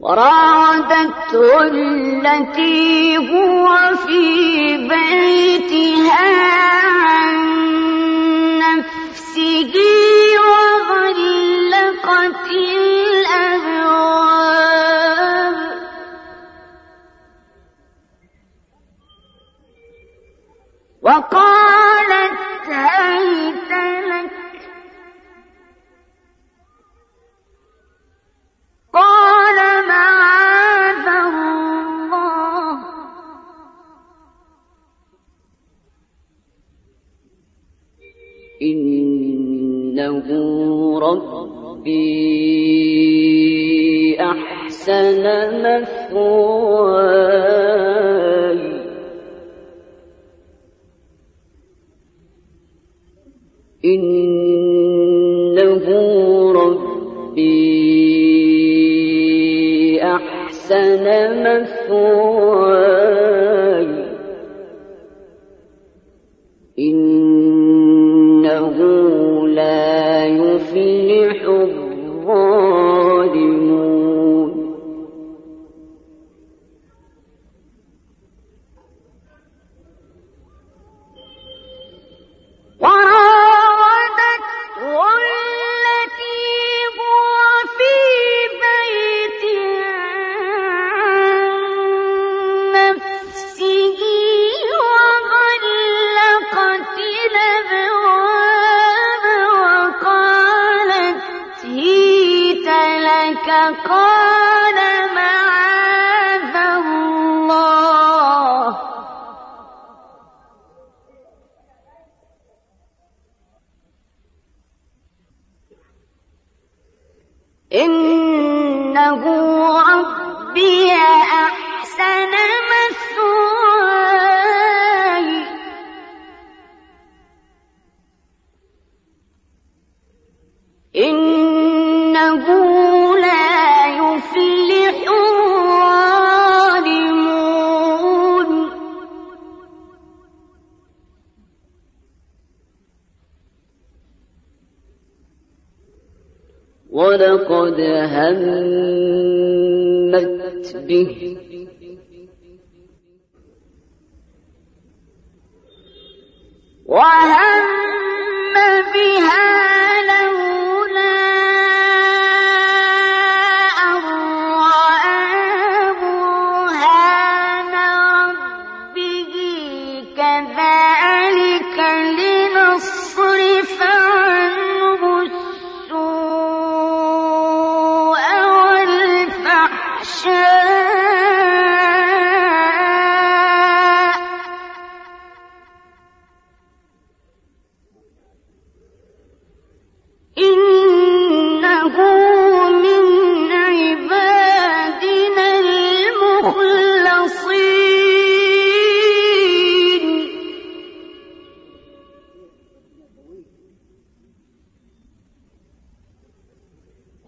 وراودته التي هو في بيتها عن نفسه وغلقت الأبواب. وقالت هيت أحسن مثواي إنه ربي أحسن مثواي قال معاذ الله. إنه ولقد همت به. وهم بها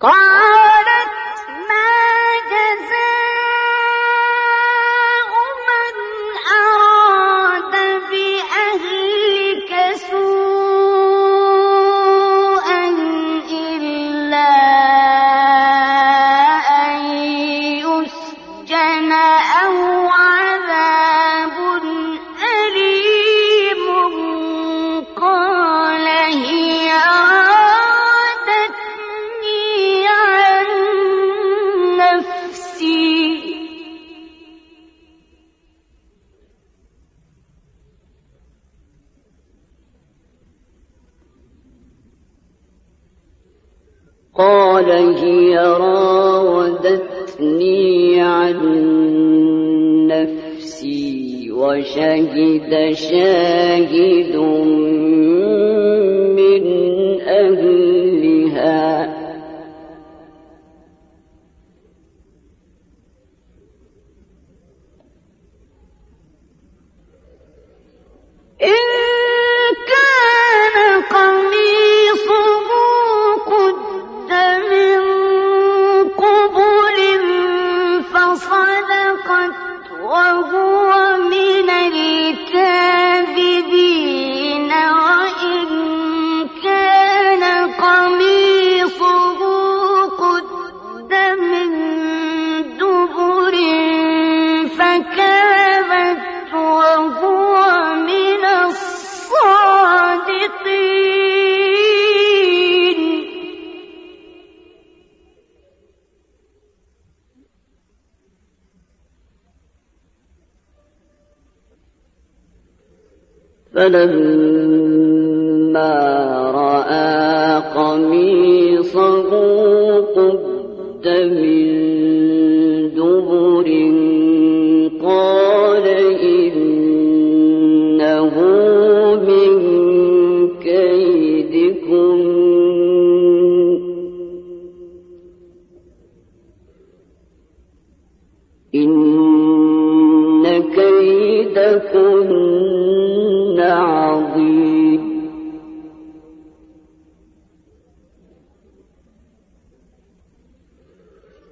呱 قال هي راودتني عن نفسي وشهد شاهد فلما رأى قميصه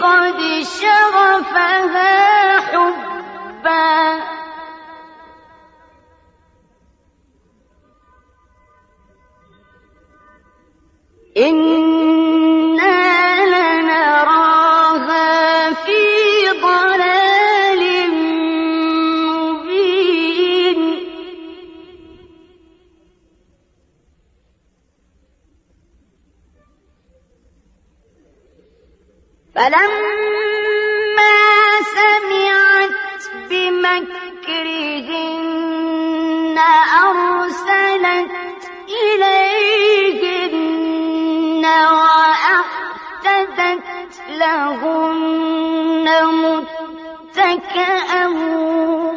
قد شغفها حبا. إنا فلما سمعت بمكرهن أرسلت إليهن وأعتدت لهن متكئا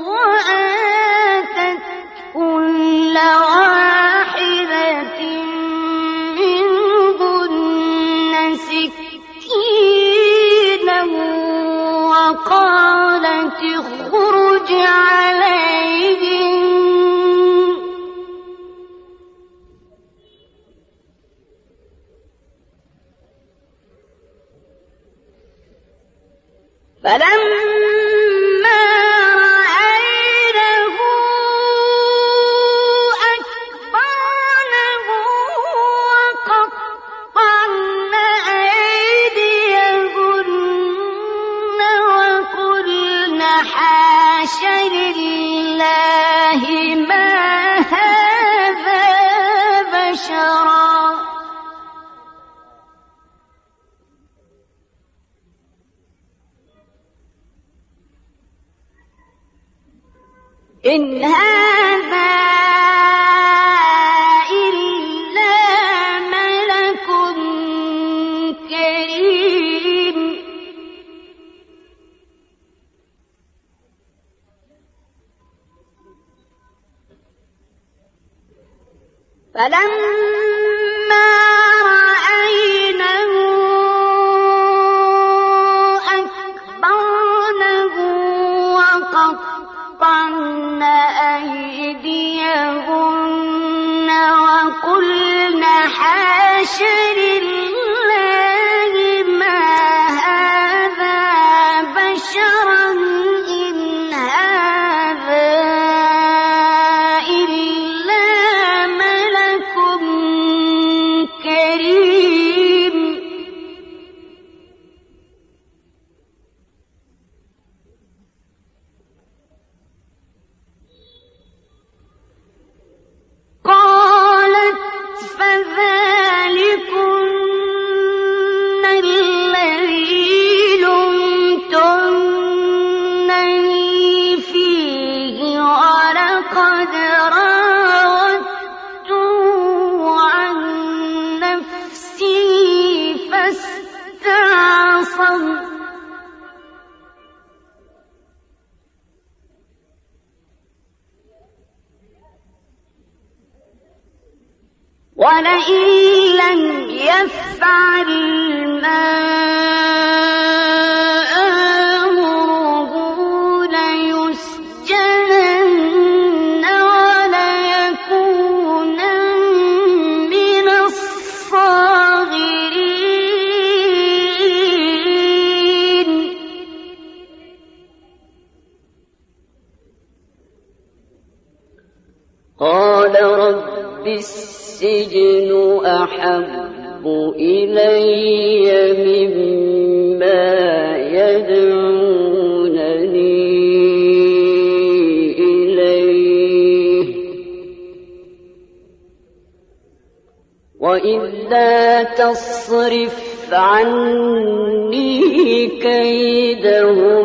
وآتت فلما إن هذا إلا ملك كريم. فلما أكبرنه وقطعن أيديهن وقلن حاش ولئن لم يفعل ما آمره ليسجنن وليكونن من الصاغرين. قال رب أحب إلي مما يدعونني إليه. وإلا تصرف عني كيدهن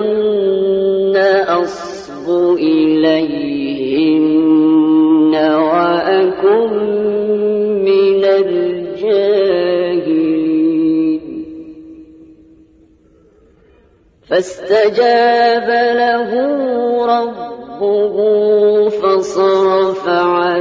فاستجاب له ربه فصرف عنه.